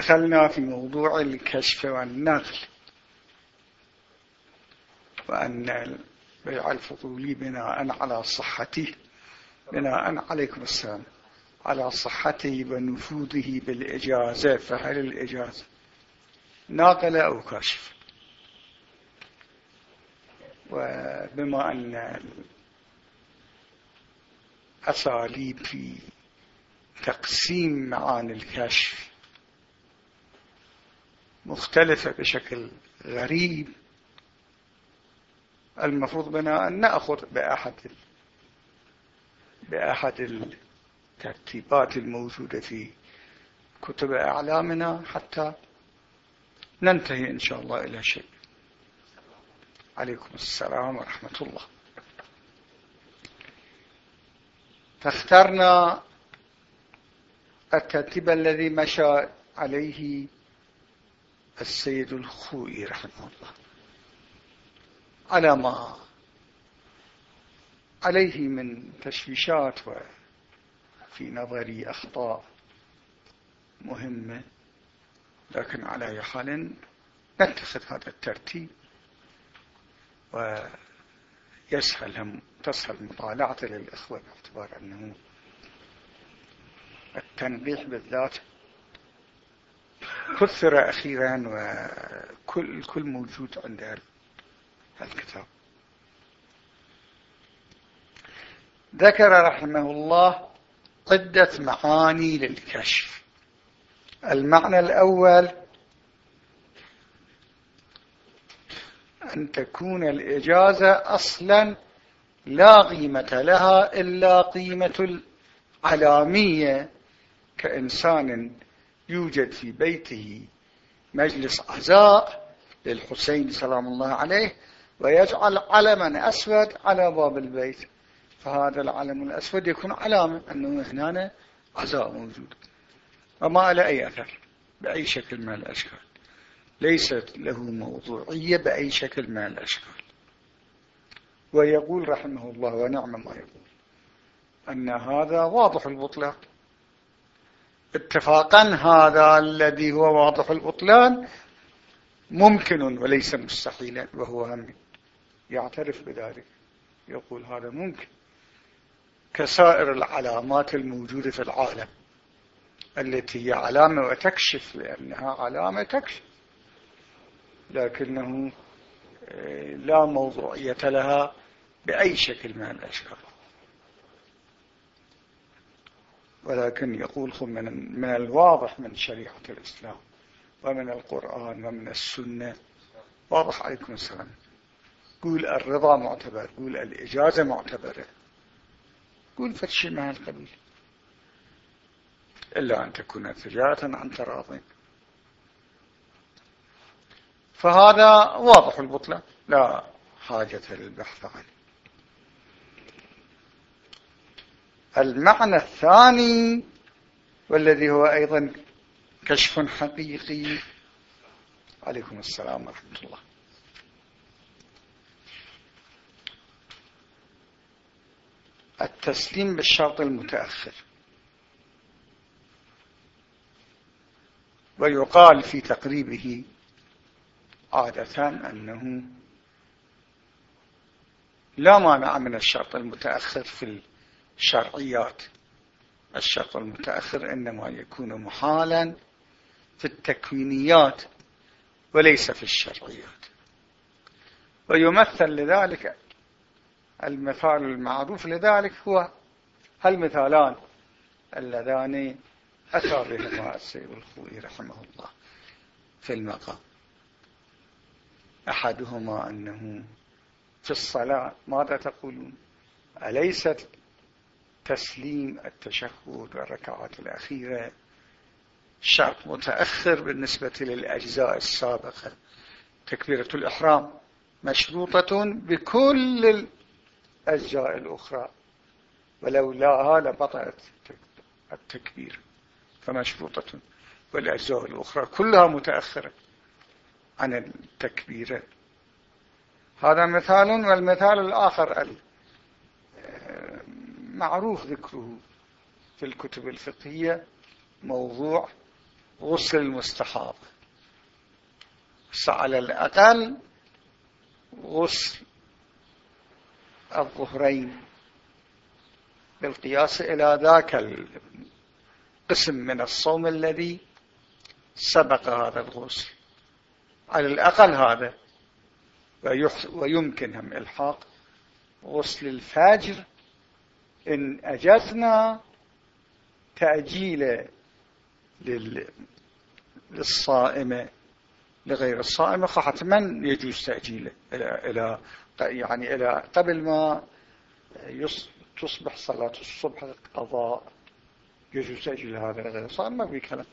دخلنا في موضوع الكشف والنقل وأن البيع الفضولي بناء على صحته بناء عليكم السلام على صحته ونفوذه بالإجازة فهل الإجازة ناقل أو كشف وبما أن الأساليب في تقسيم معاني الكشف مختلفة بشكل غريب. المفروض بنا أن نأخذ بأحد بأحد الترتيبات الموجودة في كتب أعلامنا حتى ننتهي إن شاء الله إلى شيء. عليكم السلام ورحمة الله. فاخترنا الترتيب الذي مشى عليه السيد الخوئي رحمه الله. على ما عليه من تشويشات وفي نظري أخطاء مهمة لكن على أي حال نتخذ هذا الترتيب ويسهل هم تسهل مطالعته للإخوة باعتبار أنه التنبيح بالذات كثر أخيرا وكل الكل موجود عند الكتاب. ذكر رحمه الله عدة معاني للكشف. المعنى الأول أن تكون الإجازة أصلا لا قيمة لها إلا قيمة العلامية كإنسان يوجد في بيته مجلس عزاء للحسين سلام الله عليه ويجعل علما أسود على باب البيت. فهذا العلم الأسود يكون علامة أنه هنا عزاء موجود. وما له أي أثر بأي شكل من الأشكال. ليست له موضوعية بأي شكل من الأشكال. ويقول رحمه الله ونعم ما يقول أن هذا واضح البطلان. اتفاقا هذا الذي هو واضح البطلان ممكن وليس مستحيلا وهو هم يعترف بذلك. يقول هذا ممكن. كسائر العلامات الموجودة في العالم التي هي علامة وتكشف لأنها علامة تكشف. لكنه آه، لا موضوعية لها بأي شكل من الأشكال. ولكن يقول من, من الواضح من شريعة الإسلام ومن القرآن ومن السنة. واضح عليكم السلام. قول الرضا معتبر قول الإجازة معتبرة قول فتشي مع القبيل إلا أن تكون تجارة عن تراض. فهذا واضح البطلة لا حاجة للبحث عنه. المعنى الثاني والذي هو أيضا كشف حقيقي. عليكم السلام ورحمة الله. التسليم بالشرط المتأخر. ويقال في تقريبه عادة أنه لا مانع من الشرط المتأخر في الشرعيات. الشرط المتأخر إنما يكون محالا في التكوينيات وليس في الشرعيات. ويمثل لذلك المثال المعروف لذلك هو هالمثالان اللذان أتى بهما السيد الخوي رحمه الله في المقام. أحدهما أنه في الصلاة ماذا تقولون؟ أليست تسليم التشهد والركعات الأخيرة. شرط متأخر بالنسبة للأجزاء السابقة. تكبيرة الإحرام مشروطة بكل الأجزاء الأخرى. ولولاها لبطلت التكبير. فمشروطة والأجزاء الأخرى. كلها متأخرة عن التكبير. هذا مثال والمثال الآخر معروف ذكره في الكتب الفقهية موضوع غسل المستحاض. على الأقل غسل الظهرين بالقياس إلى ذاك القسم من الصوم الذي سبق هذا الغسل. على الأقل هذا. ويمكن هم إلحاق غسل الفجر إن أجزنا تأجيل للصائمة لغير الصائمة فحتما يجوز تأجيله إلى, إلى يعني إلى قبل ما تصبح صلاة الصبح قضاء يجوز تأجيل هذا لغير الصائم ما في كلام.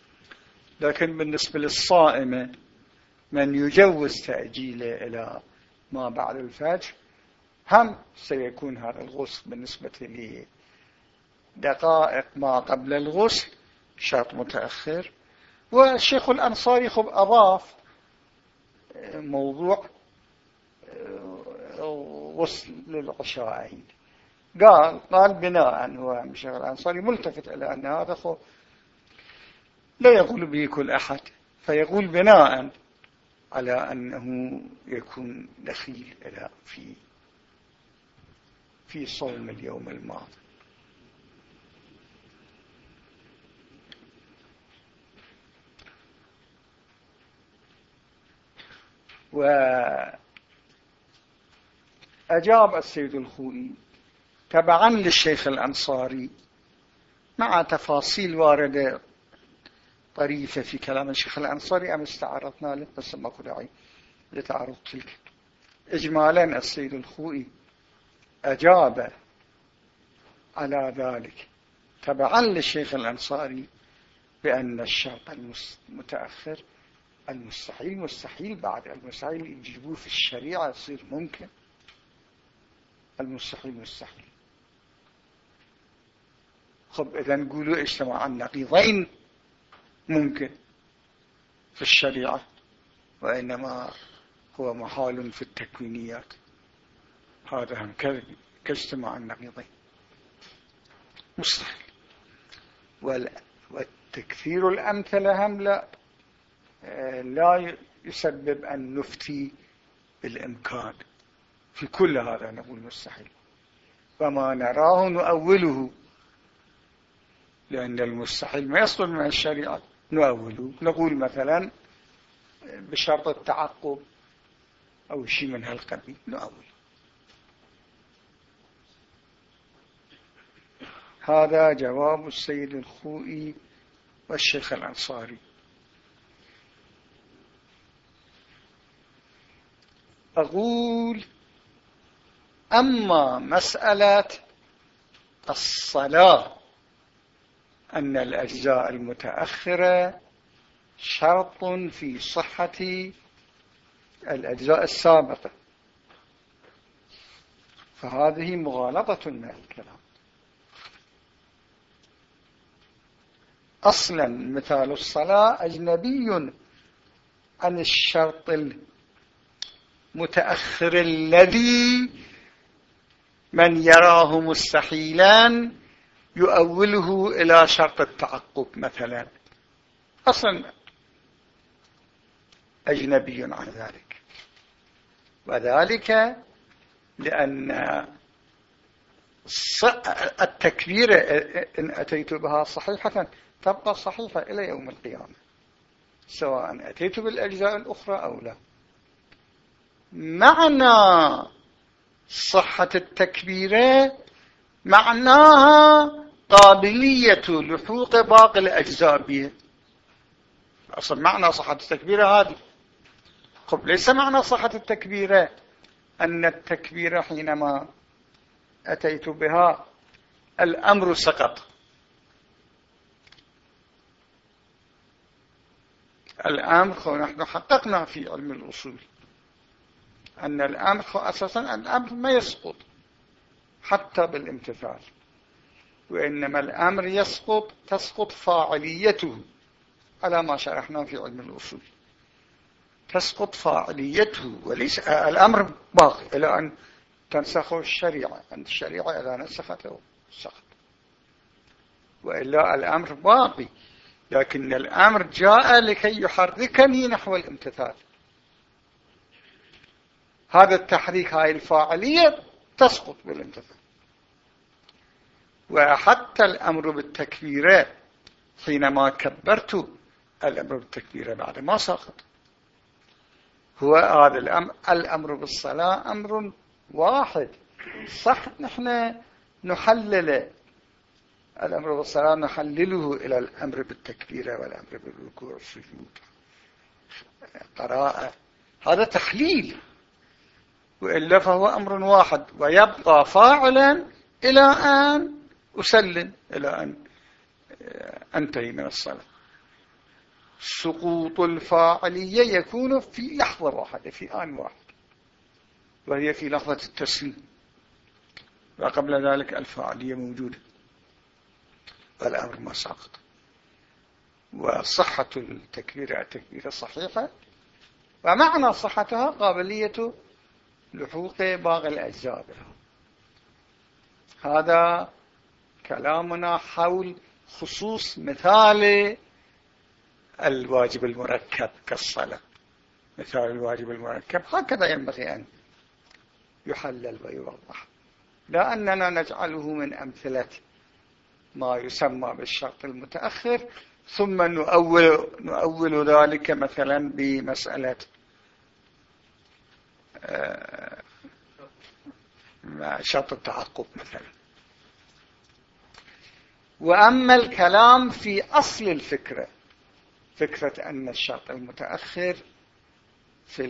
لكن بالنسبة للصائمة من يجوز تأجيله إلى ما بعد الفجر هم سيكون هذا الغسل بالنسبة لدقائق ما قبل الغسل شرط متأخر. والشيخ الأنصاري خب أضاف موضوع غسل للعشاءين قال قال بناء هو الشيخ الأنصاري ملتفت إلى أن هذا خب لا يقول به كل أحد فيقول بناء على أنه يكون دخيل إلى في في صوم اليوم الماضي. وأجاب السيد الخوئي تبعا للشيخ الأنصاري مع تفاصيل واردة طريفة في كلام الشيخ الأنصاري أم استعرضنا له بس ما لتعرض تلك. إجمالا السيد الخوئي أجاب على ذلك. تبعا للشيخ الأنصاري بأن الشرط المتأخر المستحيل مستحيل بعد المستحيل يجيبوه في الشريعة يصير ممكن. المستحيل مستحيل. خب إذا نقولوا اجتماع النقيضين ممكن في الشريعة وإنما هو محال في التكوينيات. هذا هم كاجتماع النقيضين. مستحيل. والتكثير الأمثلة هم لا لا يسبب أن نفتي بالإمكان. في كل هذا نقول مستحيل. وما نراه نؤوله لأن المستحيل ما يصدر من الشريعة. نؤوله. نقول مثلا بشرط التعقب أو شيء من هالقبيل. نؤول هذا جواب السيد الخوئي والشيخ الأنصاري. أقول أما مسألة الصلاة أن الأجزاء المتأخرة شرط في صحة الأجزاء السابقة. فهذه مغالطة من الكلام. أصلا مثال الصلاة أجنبي عن الشرط المتأخر الذي من يراه مستحيلا يؤوله إلى شرط التعقب مثلا. أصلا أجنبي عن ذلك. وذلك لأن التكبير إن أتيت بها صحيحة تبقى صحيحة إلى يوم القيامة سواء أتيت بالأجزاء الأخرى أو لا. معنى صحة التكبيرة معناها قابلية لحوق باقي الأجزاء. بها أصلا معنى صحة التكبيرة هذه. خب ليس معنى صحة التكبيرة أن التكبيرة حينما أتيت بها الأمر سقط. الأمر نحن حققنا في علم الأصول أن الأمر أساسا الأمر ما يسقط حتى بالامتثال وإنما الأمر يسقط تسقط فاعليته على ما شرحنا في علم الأصول. تسقط فاعليته وليس الأمر باقي إلى أن تنسخه الشريعة. أن الشريعة إذا نسخته سقط وإلا الأمر باقي. لكن الأمر جاء لكي يحركني نحو الامتثال. هذا التحريك هاي الفاعلية تسقط بالامتثال. وحتى الأمر بالتكبير حينما كبرت الأمر بالتكبير بعد ما سقط. هو هذا الأمر. الأمر بالصلاة أمر واحد. صح نحن نحلل الأمر بالصلاة نحلله إلى الأمر بالتكبير والأمر بالركوع والسجود. قراءة. هذا تحليل. وإلا فهو أمر واحد. ويبقى فاعلا إلى أن أسلم إلى أن أنتهي من الصلاة. سقوط الفاعلية يكون في لحظة واحدة في آن واحد. وهي في لحظة التسليم. وقبل ذلك الفاعلية موجودة. والأمر ما سقط. وصحة التكبير التكبير الصحيحة ومعنى صحتها قابلية لحوق باقي الأجزاء بها هذا كلامنا حول خصوص مثال الواجب المركب كالصلاة. مثال الواجب المركب. هكذا ينبغي أن يحلل ويوضح. لا أننا نجعله من أمثلة ما يسمى بالشرط المتأخر ثم نؤول, نؤول ذلك مثلا بمسألة آه، شرط التعقب مثلا. وأما الكلام في أصل الفكرة فكرة أن الشرط المتأخر في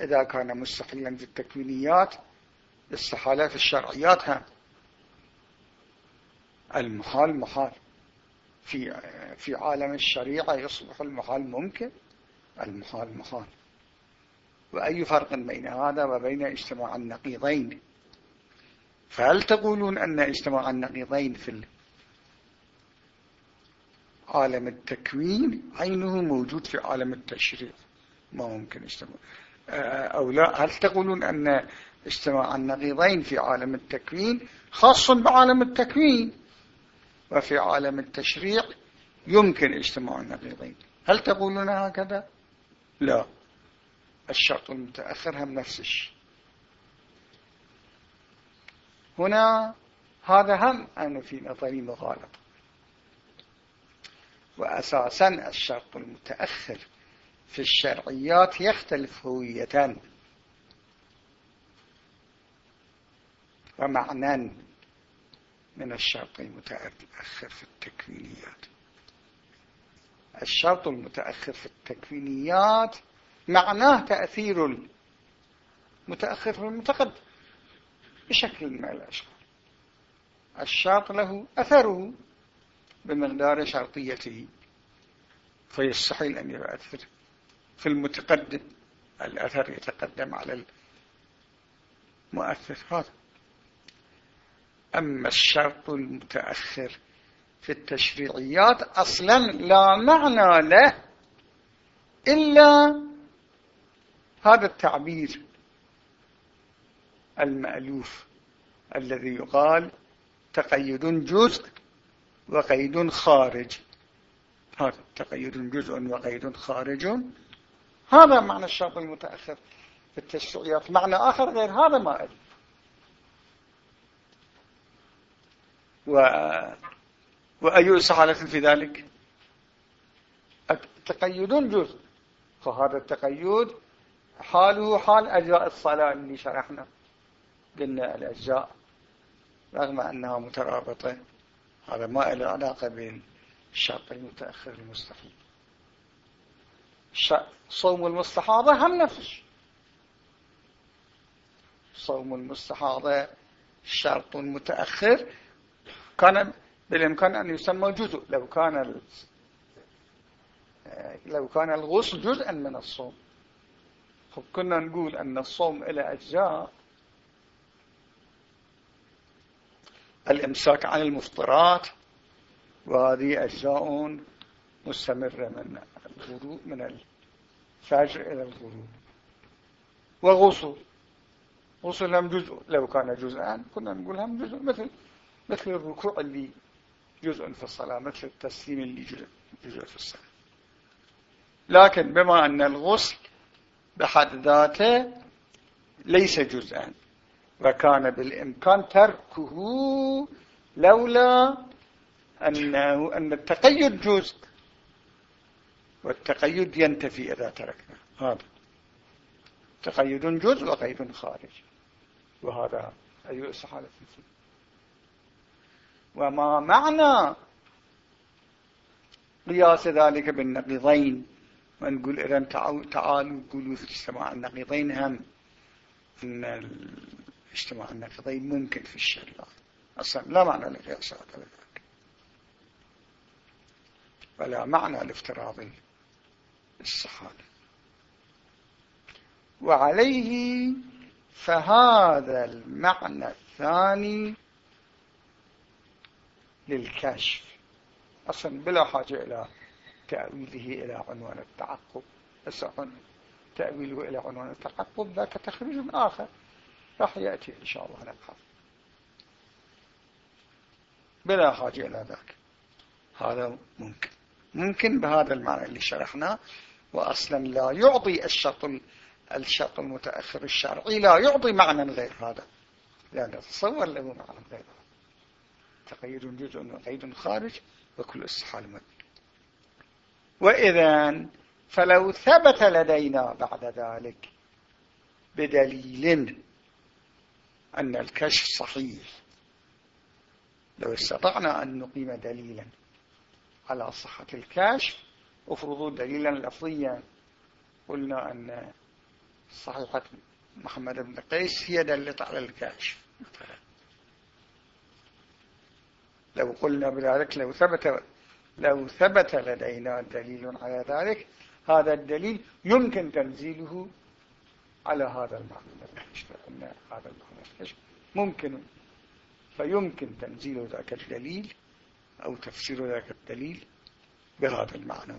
إذا كان مستحيلا في التكوينيات استحالة في الشرعيات هم المحال محال. في في عالم الشريعة يصبح المحال ممكن المحال محال. وأي فرق بين هذا وبين اجتماع النقيضين؟ فهل تقولون أن اجتماع النقيضين في عالم التكوين عينه موجود في عالم التشريع؟ ما ممكن اجتماع آه، أو لا هل تقولون أن اجتماع النقيضين في عالم التكوين خاص بعالم التكوين وفي عالم التشريع يمكن اجتماع النقيضين؟ هل تقولون هكذا؟ لا. الشرط المتأخر هم نفس الشيء. هنا هذا هم أنه في نظري مغالطة وأساسا الشرط المتأخر في الشرعيات يختلف هوية ومعنى من الشرط المتأخر في التكوينيات. الشرط المتأخر في التكوينيات معناه تأثير المتأخر في المتقدم بشكل من الأشكال. الشرط له أثره بمقدار شرطيته. فيستحيل أن يؤثر. في المتقدم. الأثر يتقدم على المؤثر هذا أما الشرط المتأخر في التشريعيات أصلا لا معنى له إلا هذا التعبير المألوف الذي يقال تقيد جزء وقيد خارج. هذا تقيد جزء وقيد خارج. هذا معنى الشرط المتأخر في التشريعات. معنى آخر غير هذا ما أدري. و... وأي استحالة في ذلك؟ تقيد جزء. فهذا التقيد حاله حال أجزاء الصلاة اللي شرحنا. قلنا الأجزاء رغم أنها مترابطة هذا ما له علاقة بين الشرط المتأخر المستحيل صوم المستحاضة هم نفس. صوم المستحاضة شرط متأخر. كان بالإمكان أن يسمى جزء. لو كان لو كان الغسل جزءا من الصوم. خب كنا نقول أن الصوم إلى أجزاء الإمساك عن المفطرات. وهذه أجزاء مستمرة من الغروب من الفجر إلى الغروب. وغسل غسل هم جزء. لو كان جزءا كنا نقول هم جزء مثل مثل الركوع اللي جزء في الصلاة مثل التسليم اللي جزء, في الصلاة. لكن بما أن الغسل بحد ذاته ليس جزءا وكان بالإمكان تركه لولا أنه أن التقيد جزء. والتقيد ينتفي إذا تركنا. هذا تقيد جزء وقيد خارج. وهذا أي استحالة وما معنى قياس ذلك بالنقيضين؟ ونقول إذا تعالوا قولوا في اجتماع النقيضين هم. أن اجتماع النقيضين ممكن في الشريعة أصلا لا معنى لقياس هذا ذلك ولا معنى لافتراض الصحابة. وعليه فهذا المعنى الثاني للكشف. أصلا بلا حاجة إلى تأويله إلى عنوان التعقب. بس تأويله إلى عنوان التعقب ذاك تخريج آخر. راح يأتي إن شاء الله نبحث بلا حاجة إلى ذاك. هذا ممكن. ممكن بهذا المعنى اللي شرحناه. وأصلا لا يعطي الشرط الشرط المتأخر الشرعي لا يعطي معنى غير هذا. لا نتصور له معنى غير هذا. تقييد جزء وقيد خارج وكل استحال مد. وإذا فلو ثبت لدينا بعد ذلك بدليل أن الكشف صحيح لو استطعنا أن نقيم دليلا على صحة الكشف افرضوا دليلا لفظيا. قلنا أن صحيحة محمد بن قيس هي دلت على الكاشف لو قلنا بذلك لو ثبت لو ثبت لدينا دليل على ذلك هذا الدليل يمكن تنزيله على هذا المعنى. أن هذا المعنى. ممكن. فيمكن تنزيل ذاك الدليل أو تفسير ذاك الدليل بهذا المعنى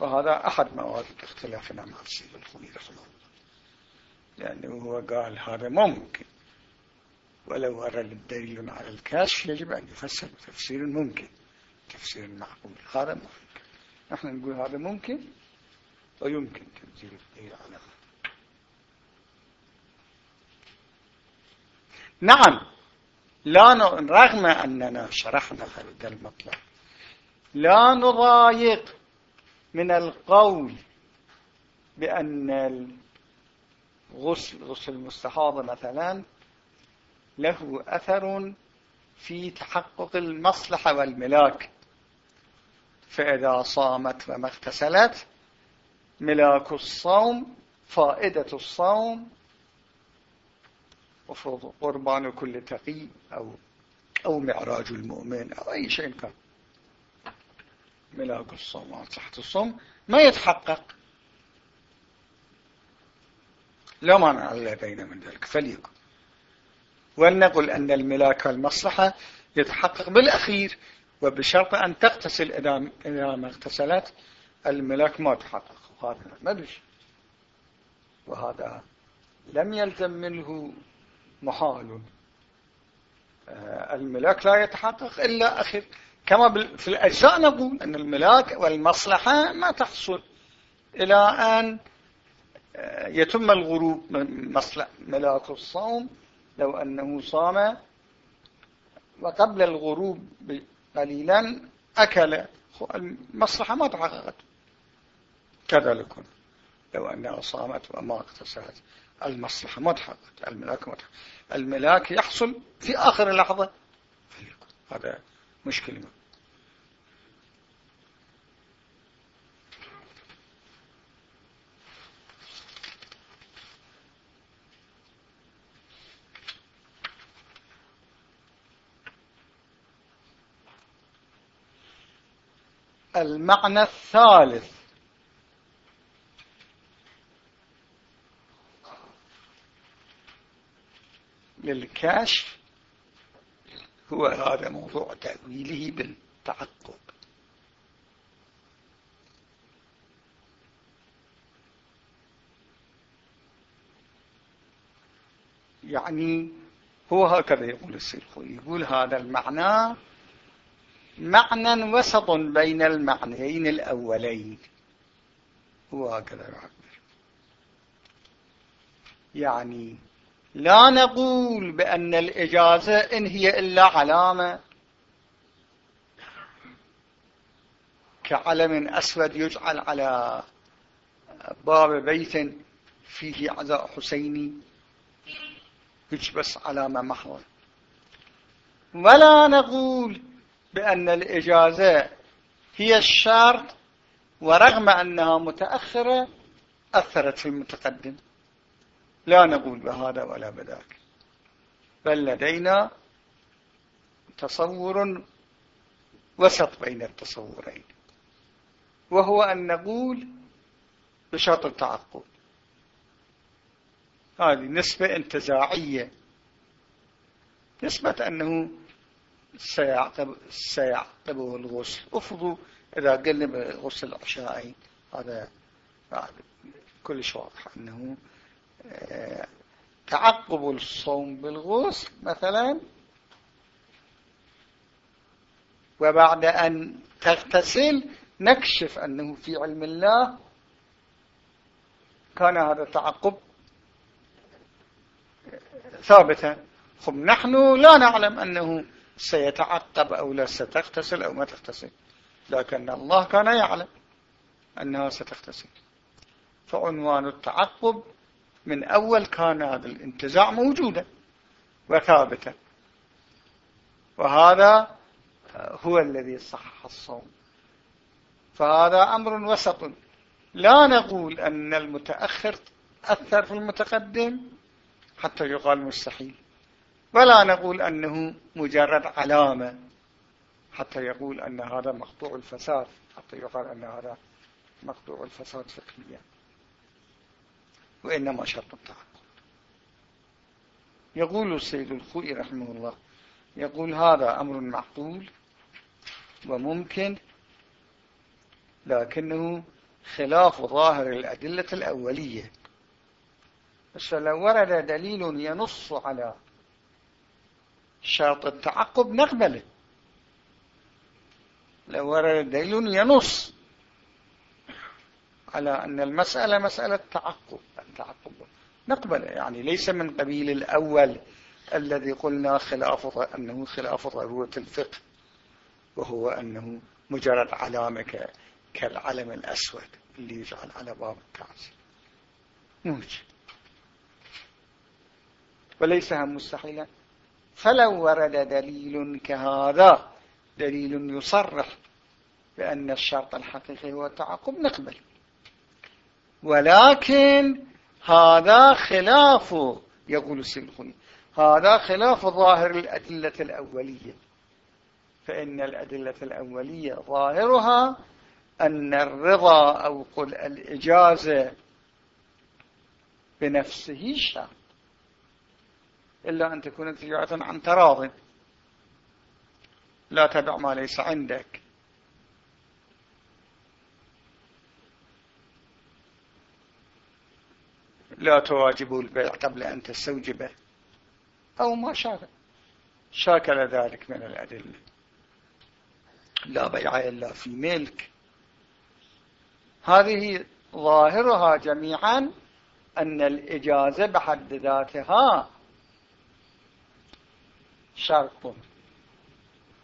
وهذا أحد مواد اختلافنا مع السيد الخميل رحمه الله. لأنه هو قال هذا ممكن. ولو أرى دليل على الكاشف يجب أن يفسر بتفسير ممكن. تفسير معقول. هذا ممكن. نحن نقول هذا ممكن ويمكن تنزيل الدليل على نعم. لا رغم أننا شرحنا هذا المطلب لا نضايق من القول بأن الغسل غسل المستحاضة مثلا له أثر في تحقق المصلحة والملاك. فإذا صامت وما اغتسلت ملاك الصوم فائدة الصوم وفرض قربان كل تقي أو أو معراج المؤمن أو أي شيء كان. ملاك الصوم وصحة الصوم ما يتحقق. لا مانع لدينا من ذلك فليكن ولنقل أن الملاك والمصلحة يتحقق بالأخير وبشرط أن تغتسل إذا ما اغتسلت الملاك ما تحقق. هذا ما بش وهذا لم يلزم منه محال. آه، الملاك لا يتحقق إلا أخير كما في الأجزاء نقول أن الملاك والمصلحة ما تحصل إلى أن آه، يتم الغروب ملاك الصوم. لو أنه صام وقبل الغروب قليلا أكل المصلحة ما تحققت. كذلك. لو أنها صامت وما اغتسلت المصلحة. ما تحقق. الملاك ما تحقق. الملاك يحصل في آخر لحظة. هذا مشكلة. المعنى الثالث. للكشف هو هذا موضوع تأويله بالتعقب. يعني هو هكذا يقول السلخوي يقول هذا المعنى معنى وسط بين المعنيين الأولين. هو هكذا يعبر. يعني لا نقول بأن الإجازة إن هي إلا علامة. كعلم أسود يجعل على باب بيت فيه عزاء حسيني بس علامة محضة ولا نقول بأن الإجازة هي الشرط ورغم أنها متأخرة أثرت في المتقدم. لا نقول بهذا ولا بذاك. بل لدينا تصور وسط بين التصورين وهو أن نقول بشرط التعقب هذه نسبة انتزاعية. نسبة أنه سيعقب سيعقبه الغسل. أفضوا إذا قلنا بغسل العشاء هذا كلش واضح أنه تعقب الصوم بالغسل مثلا وبعد أن تغتسل نكشف أنه في علم الله كان هذا التعقب ثابتا. خب نحن لا نعلم أنه سيتعقب أو لا ستغتسل أو ما تغتسل لكن الله كان يعلم أنها ستغتسل. فعنوان التعقب من أول كان هذا الانتزاع موجودا وثابتا. وهذا هو الذي صح الصوم. فهذا أمر وسط. لا نقول أن المتأخر أثر في المتقدم حتى يقال مستحيل. ولا نقول أنه مجرد علامة حتى يقول أن هذا مقطوع الفساد حتى يقال أن هذا مقطوع الفساد فقهيا. وإنما شرط التعقل. يقول السيد الخوئي رحمه الله يقول هذا أمر معقول وممكن لكنه خلاف ظاهر الأدلة الأولية. بس لو ورد دليل ينص على شرط التعقب نقبله. لو ورد دليل ينص على أن المسألة مسألة تعقب التعقب. نقبل يعني ليس من قبيل الأول الذي قلنا خلاف أنه خلاف ضرورة الفقه وهو أنه مجرد علامة كالعلم الأسود اللي يجعل على باب الكعس موجه وليس هم مستحيلا. فلو ورد دليل كهذا دليل يصرح بأن الشرط الحقيقي هو التعاقب نقبل. ولكن هذا خلاف يقول السلخوني هذا خلاف ظاهر الأدلة الأولية. فإن الأدلة الأولية ظاهرها أن الرضا أو قل الإجازة بنفسه شرط. إلا أن تكون تجارة عن تراض. لا تدع ما ليس عندك. لا تواجب البيع قبل أن تستوجبه. أو ما شاكل شاكل ذلك من الأدلة. لا بيع إلا في ملك. هذه ظاهرها جميعا أن الإجازة بحد ذاتها شرط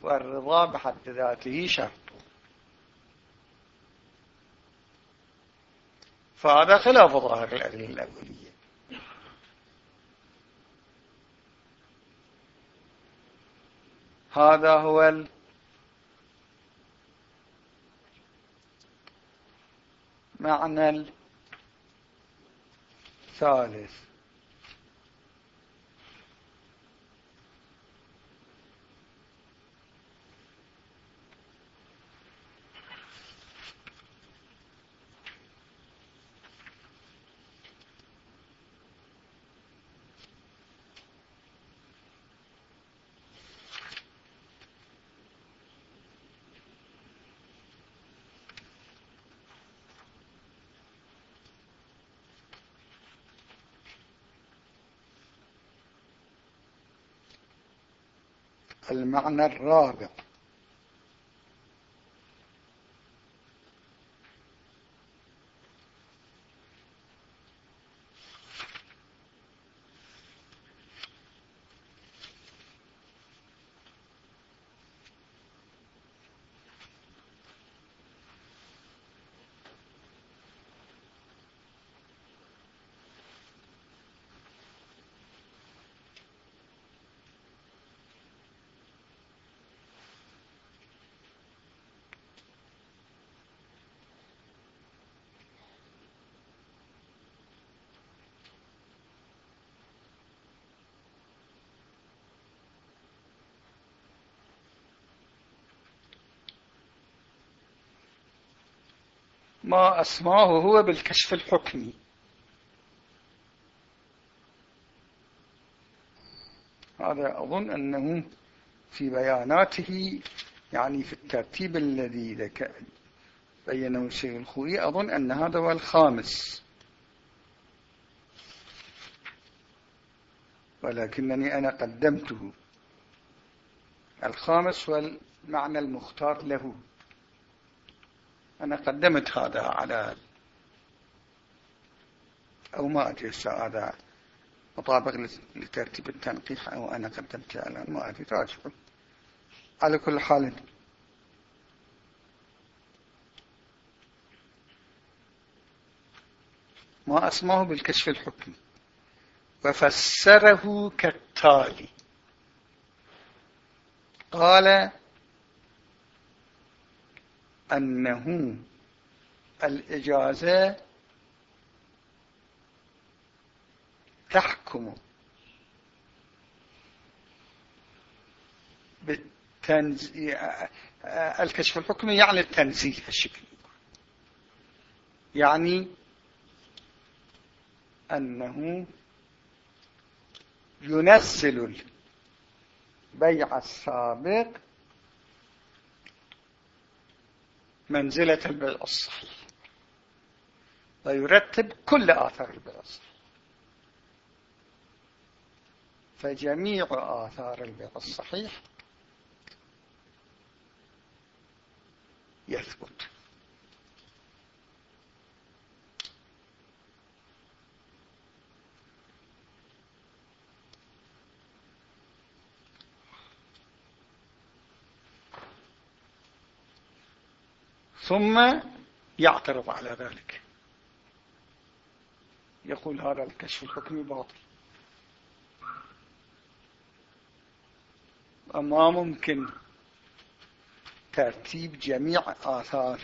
والرضا بحد ذاته شرط. فهذا خلاف ظاهر الأدلة الأولية. هذا هو المعنى الثالث المعنى الرابع. ما أسماه هو بالكشف الحكمي. هذا أظن أنه في بياناته يعني في الترتيب الذي بينه الشيخ الخوي أظن أن هذا هو الخامس. ولكنني أنا قدمته. الخامس والمعنى المختار له. أنا قدمت هذا على أو ما أدري هذا. مطابق لترتيب التنقيح أو أنا قدمت الآن ما أدري راجع. على كل حال. ما أسماه بالكشف الحكمي وفسره كالتالي. قال أنه الإجازة تحكم بالتنزيه الكشف الحكمي يعني التنزيه الشكل يعني أنه ينزل البيع السابق منزلة البيع الصحيح ويرتب كل آثار البيع الصحيح فجميع آثار البيع الصحيح يثبت. ثم يعترض على ذلك. يقول هذا الكشف الحكمي باطل. وما ممكن ترتيب جميع آثار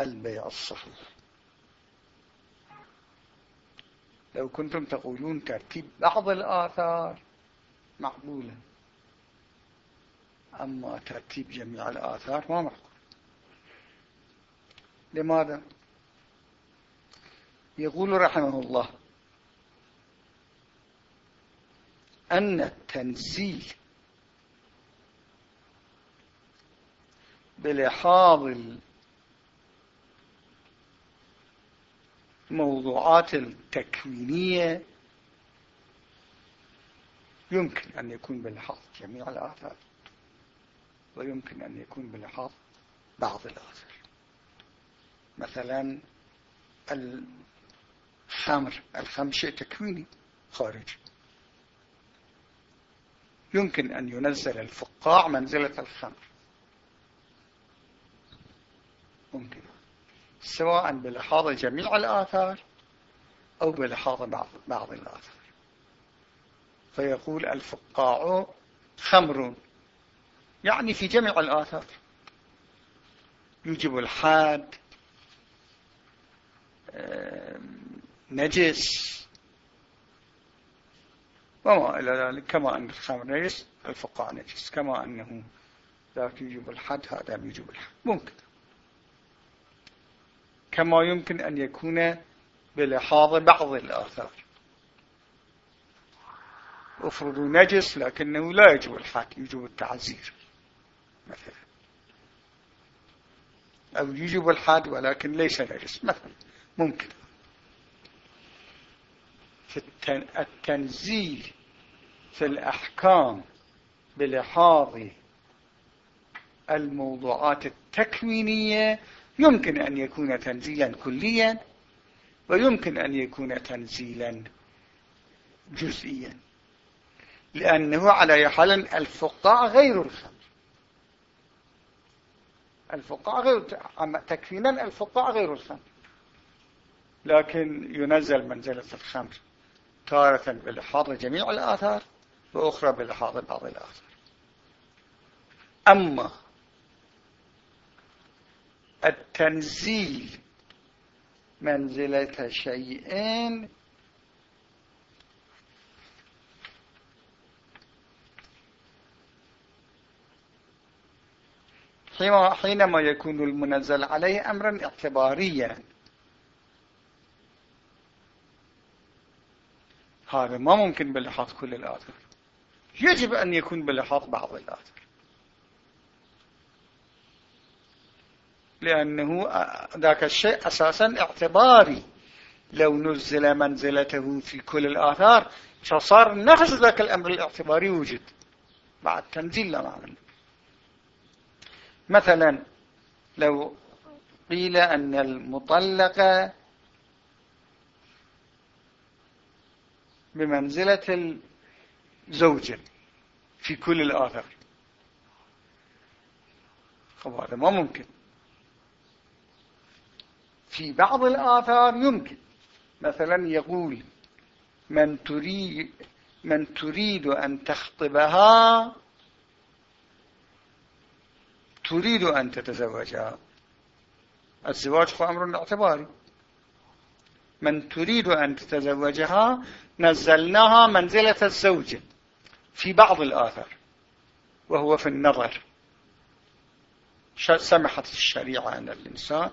البيع الصحيح. لو كنتم تقولون ترتيب بعض الآثار مقبولا أما ترتيب جميع الآثار ما مقبول لماذا؟ يقول رحمه الله أن التنزيل بلحاظ الموضوعات التكوينية يمكن أن يكون بلحاظ جميع الآثار ويمكن أن يكون بلحاظ بعض الآثار. مثلا الخمر الخمر شيء تكويني خارجي يمكن أن ينزل الفقاع منزلة الخمر. ممكن. سواء بلحاظ جميع الآثار أو بلحاظ بعض, الآثار. فيقول الفقاع خمر. يعني في جميع الآثار. يوجب الحاد نجس. وما إلى ذلك كما أن الخمر نجس الفقاع نجس كما أنه ذاك يجب الحد هذا يجب الحد. ممكن. كما يمكن أن يكون بلحاظ بعض الآثار. افرضوا نجس لكنه لا يجب الحد يجب التعزير مثلا. أو يجب الحد ولكن ليس نجس مثلا. ممكن. في التنزيل في الأحكام بلحاظ الموضوعات التكوينية يمكن أن يكون تنزيلا كليا ويمكن أن يكون تنزيلا جزئيا. لأنه على حال الفقاع غير الخمر الفقاع غير تكفينا الفقاع غير الخمر لكن ينزل منزلة الخمر تارة بلحاظ جميع الآثار وأخرى بلحاظ بعض الآثار. أما التنزيل منزلة شيئين حينما يكون المنزل عليه أمرا اعتباريا هذا ما ممكن بلحاظ كل الآثار يجب أن يكون بلحاظ بعض الآثار لأنه ذاك الشيء أساسا اعتباري. لو نزل منزلته في كل الآثار فصار نفس ذاك الأمر الاعتباري وجد. بعد تنزيل لا معنى. مثلا لو قيل أن المطلقة بمنزلة الزوجة في كل الآثار. خب هذا ما ممكن. في بعض الآثار يمكن. مثلا يقول من تريد من تريد أن تخطبها تريد أن تتزوجها. الزواج هو أمر اعتباري. من تريد أن تتزوجها نزلناها منزلة الزوجة في بعض الآثار وهو في النظر. سمحت الشريعة أن الإنسان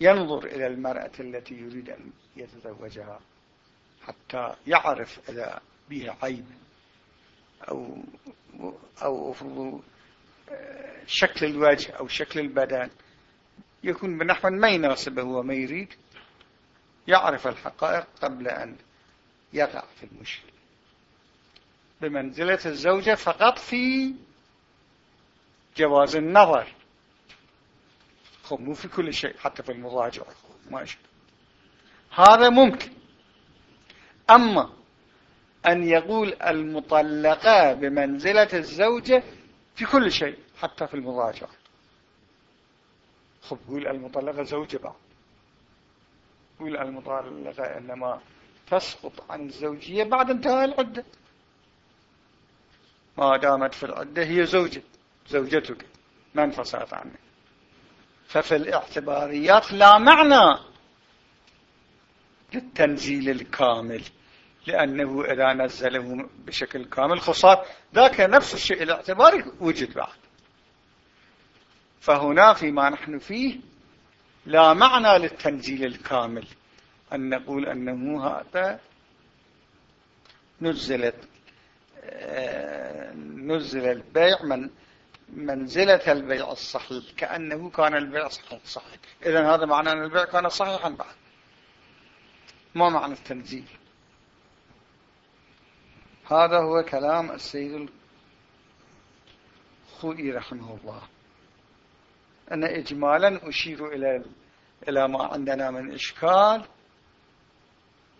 ينظر إلى المرأة التي يريد أن يتزوجها حتى يعرف إذا بها عيب أو أو آه، شكل الوجه أو شكل البدن. يكون بنحو ما يناسبه وما يريد. يعرف الحقائق قبل أن يقع في المشكلة بمنزلة الزوجة فقط في جواز النظر. خب مو في كل شيء حتى في المضاجع. هذا ممكن. أما أن يقول المطلقة بمنزلة الزوجة في كل شيء حتى في المضاجع. خب يقول المطلقة زوجة بعض. يقول المطلقة إنما تسقط عن الزوجية بعد انتهاء العدة. ما دامت في العدة هي زوجة زوجتك. ما انفصلت عنك. ففي الاعتباريات لا معنى للتنزيل الكامل لأنه إذا نزله بشكل كامل خصار ذاك نفس الشيء الاعتباري وجد بعد. فهنا فيما نحن فيه لا معنى للتنزيل الكامل. أن نقول أنه هذا نزلت آه، نزل البيع من منزلة البيع الصحيح كأنه كان البيع صحيح صحيح. إذا هذا معنى أن البيع كان صحيحا بعد. ما معنى التنزيل؟ هذا هو كلام السيد الخوئي رحمه الله. أنا إجمالا أشير إلى إلى ما عندنا من إشكال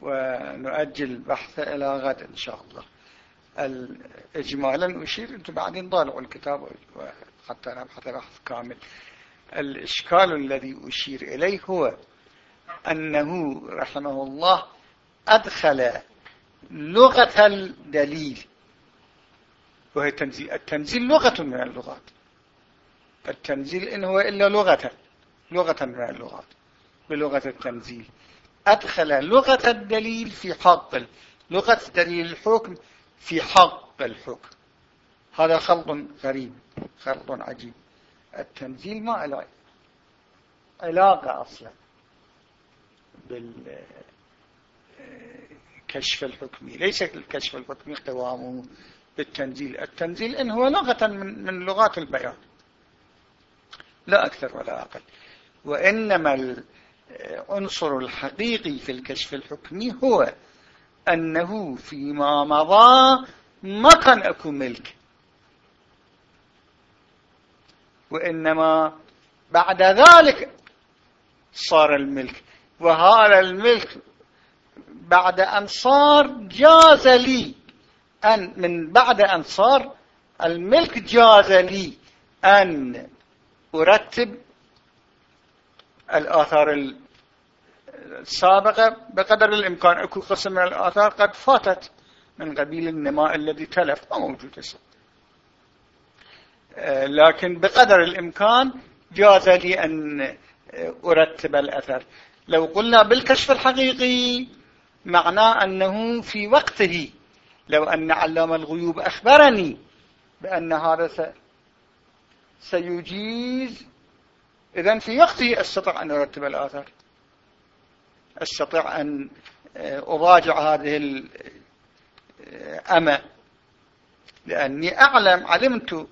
ونؤجل البحث إلى غد إن شاء الله. إجمالا أشير أنتم بعدين ضالعوا الكتاب حتى نبحث بحث كامل. الإشكال الذي أشير إليه هو أنه رحمه الله أدخل لغة الدليل وهي التنزيل. التنزيل لغة من اللغات. التنزيل إن هو إلا لغة. لغة من اللغات بلغة التنزيل. أدخل لغة الدليل في حق لغة دليل الحكم في حق الحكم. هذا خلط غريب خلط عجيب. التنزيل ما له علاقة أصلا بالكشف الحكمي. ليس الكشف الحكمي قوامه بالتنزيل. التنزيل إن هو لغة من, من لغات البيان. لا أكثر ولا أقل. وإنما العنصر الحقيقي في الكشف الحكمي هو أنه فيما مضى ما كان أكو ملك. وإنما بعد ذلك صار الملك. وهذا الملك بعد أن صار جاز لي أن من بعد أن صار الملك جاز لي أن أرتب الآثار السابقة بقدر الإمكان أكو قسم من الآثار قد فاتت من قبيل النماء الذي تلف ما موجود اسم آه، لكن بقدر الإمكان جاز لي أن أرتب الأثر. لو قلنا بالكشف الحقيقي معناه أنه في وقته لو أن علام الغيوب أخبرني بأن هذا سيجيز إذا في وقته أستطيع أن أرتب الآثار. أستطيع أن أراجع هذه الأمة لأني أعلم علمت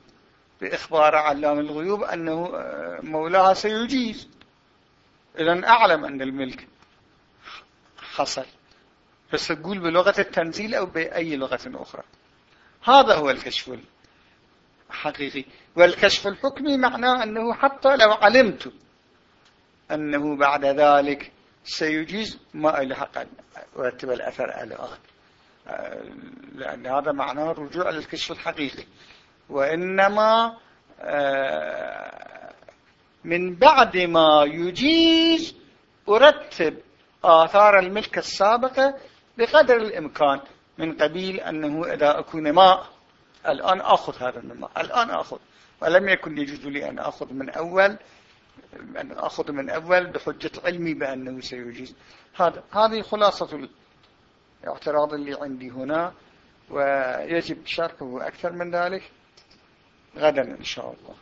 بإخبار علام الغيوب أنه مولاها سيجيز. إذا أعلم أن الملك حصل. بس أقول بلغة التنزيل أو بأي لغة أخرى. هذا هو الكشف. الحقيقي والكشف الحكمي معناه أنه حتى لو علمت أنه بعد ذلك سيجيز ما الحق أن أرتب الأثر الآن لأن هذا معناه الرجوع للكشف الحقيقي. وإنما آه، من بعد ما يجيز أرتب آثار الملك السابقة بقدر الإمكان من قبيل أنه إذا أكون ماء. الآن أخذ هذا الماء الآن أخذ. ولم يكن يجوز لي أن أخذ من أول أن أخذ من أول بحجة علمي بأنه سيجيز. هذا هذه خلاصة الاعتراض اللي عندي هنا ويجب شرحه أكثر من ذلك. غدا إن شاء الله.